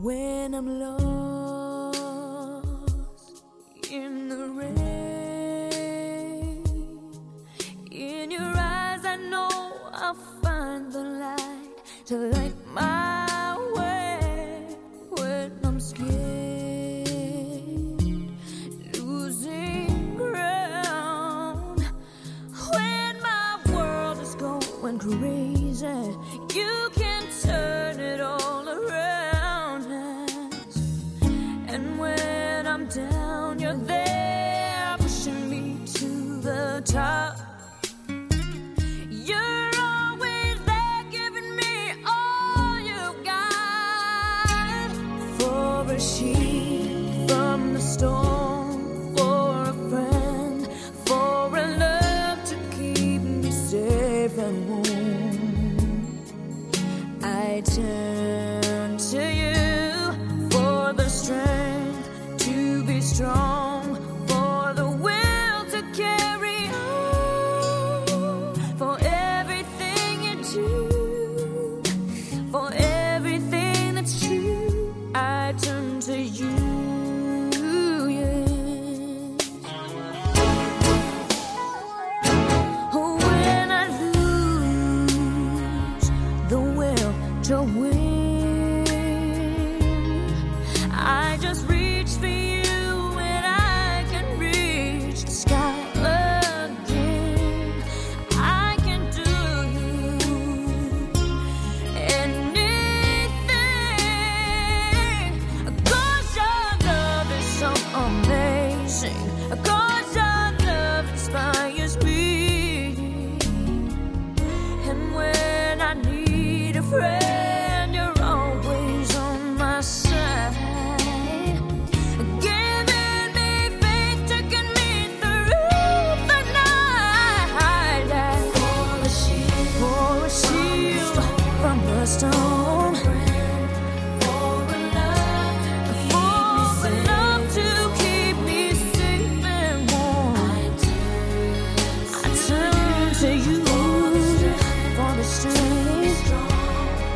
when I'm lost in the rain. In your eyes, I know I'll find the light to light my. turn.